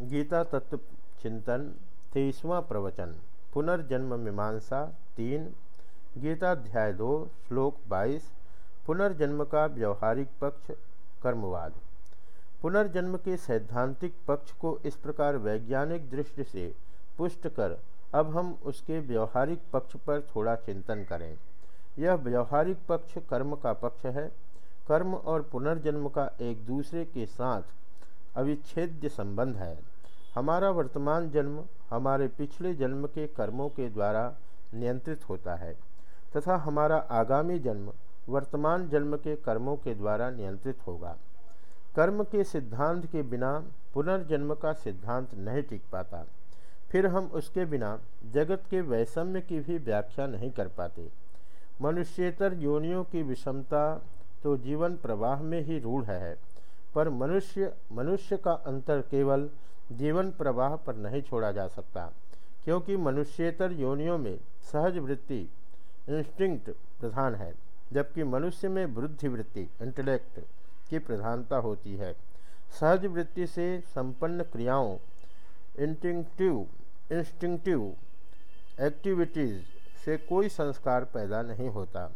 गीता तत्व चिंतन, तेईसवां प्रवचन, पुनर्जन्म मीमांसा, तीन गीताध्याय दो, श्लोक बाईस, पुनर्जन्म का व्यवहारिक पक्ष, कर्मवाद। पुनर्जन्म के सैद्धांतिक पक्ष को इस प्रकार वैज्ञानिक दृष्टि से पुष्ट कर, अब हम उसके व्यवहारिक पक्ष पर थोड़ा चिंतन करें। यह व्यवहारिक पक्ष कर्म का पक्ष है। कर्म और पुनर्जन्म का एक दूसरे के साथ अविच्छेद्य संबंध है। हमारा वर्तमान जन्म हमारे पिछले जन्म के कर्मों के द्वारा नियंत्रित होता है, तथा हमारा आगामी जन्म वर्तमान जन्म के कर्मों के द्वारा नियंत्रित होगा। कर्म के सिद्धांत के बिना पुनर्जन्म का सिद्धांत नहीं टिक पाता। फिर हम उसके बिना जगत के वैषम्य की भी व्याख्या नहीं कर पाते। मनुष्यतर योनियों की विषमता तो जीवन प्रवाह में ही रूढ़ है, पर मनुष्य मनुष्य का अंतर केवल जीवन प्रवाह पर नहीं छोड़ा जा सकता, क्योंकि मनुष्यतर योनियों में सहज वृत्ति इंस्टिंक्ट प्रधान है, जबकि मनुष्य में वृद्धि वृत्ति इंटेलेक्ट की प्रधानता होती है। सहज वृत्ति से संपन्न क्रियाओं इंटिंक्टिव इंस्टिंक्टिव एक्टिविटीज़ से कोई संस्कार पैदा नहीं होता,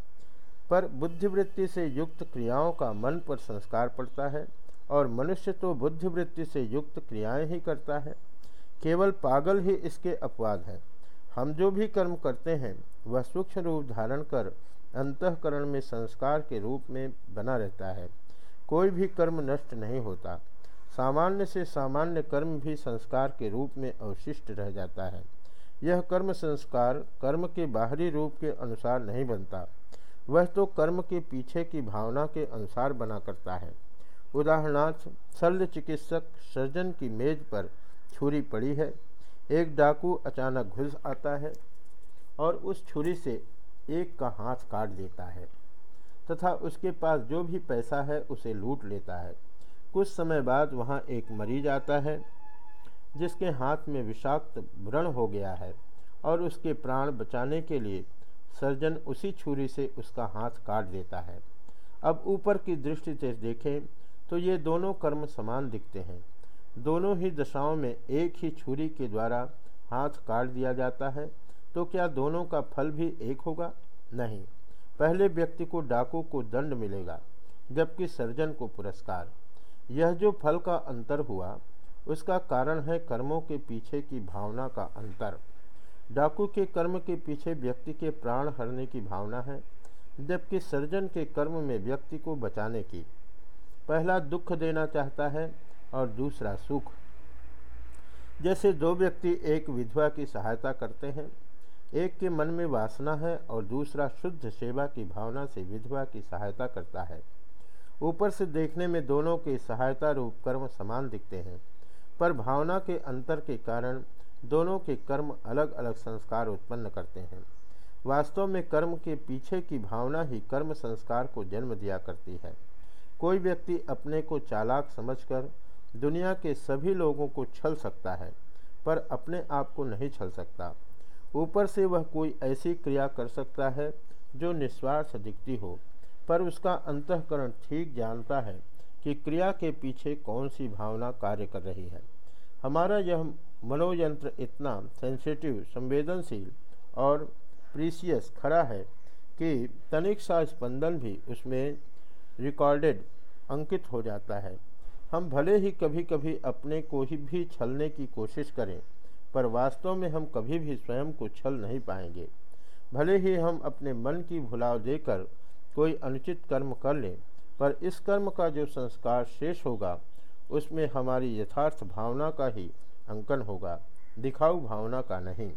पर बुद्धिवृत्ति से युक्त क्रियाओं का मन पर संस्कार पड़ता है। और मनुष्य तो बुद्धिवृत्ति से युक्त क्रियाएँ ही करता है। केवल पागल ही इसके अपवाद हैं। हम जो भी कर्म करते हैं, वह सूक्ष्म रूप धारण कर अंतकरण में संस्कार के रूप में बना रहता है। कोई भी कर्म नष्ट नहीं होता। सामान्य से सामान्य कर्म भी संस्कार के रूप में अवशिष्ट रह जाता है। यह कर्म संस्कार कर्म के बाहरी रूप के अनुसार नहीं बनता। वह तो कर्म के पीछे की भावना के अनुसार बना करता है। उदाहरणार्थ, शल्य चिकित्सक सर्जन की मेज पर छुरी पड़ी है। एक डाकू अचानक घुस आता है और उस छुरी से एक का हाथ काट देता है तथा उसके पास जो भी पैसा है उसे लूट लेता है। कुछ समय बाद वहाँ एक मरीज़ आता है, जिसके हाथ में विषाक्त व्रण हो गया है और उसके प्राण बचाने के लिए सर्जन उसी छुरी से उसका हाथ काट देता है। अब ऊपर की दृष्टि से देखें तो ये दोनों कर्म समान दिखते हैं। दोनों ही दशाओं में एक ही छुरी के द्वारा हाथ काट दिया जाता है तो क्या दोनों का फल भी एक होगा? नहीं। पहले व्यक्ति को डाकू को दंड मिलेगा, जबकि सर्जन को पुरस्कार। यह जो फल का अंतर हुआ, उसका कारण है कर्मों के पीछे की भावना का अंतर। डाकू के कर्म के पीछे व्यक्ति के प्राण हरने की भावना है, जबकि सर्जन के कर्म में व्यक्ति को बचाने की। पहला दुख देना चाहता है और दूसरा सुख। जैसे दो व्यक्ति एक विधवा की सहायता करते हैं, एक के मन में वासना है और दूसरा शुद्ध सेवा की भावना से विधवा की सहायता करता है। ऊपर से देखने में दोनों के सहायता रूप कर्म समान दिखते हैं, पर भावना के अंतर के कारण दोनों के कर्म अलग अलग संस्कार उत्पन्न करते हैं। वास्तव में कर्म के पीछे की भावना ही कर्म संस्कार को जन्म दिया करती है। कोई व्यक्ति अपने को चालाक समझकर दुनिया के सभी लोगों को छल सकता है, पर अपने आप को नहीं छल सकता। ऊपर से वह कोई ऐसी क्रिया कर सकता है जो निस्वार्थ दिखती हो, पर उसका अंतकरण ठीक जानता है कि क्रिया के पीछे कौन सी भावना कार्य कर रही है। हमारा यह मनोयंत्र इतना सेंसिटिव संवेदनशील और प्रीसियस खड़ा है कि तनिक सा स्पंदन भी उसमें रिकॉर्डेड अंकित हो जाता है। हम भले ही कभी कभी अपने को ही भी छलने की कोशिश करें, पर वास्तव में हम कभी भी स्वयं को छल नहीं पाएँगे। भले ही हम अपने मन की भुलाव देकर कोई अनुचित कर्म कर लें, पर इस कर्म का जो संस्कार शेष होगा, उसमें हमारी यथार्थ भावना का ही अंकन होगा। दिखाऊ भावना का नहीं।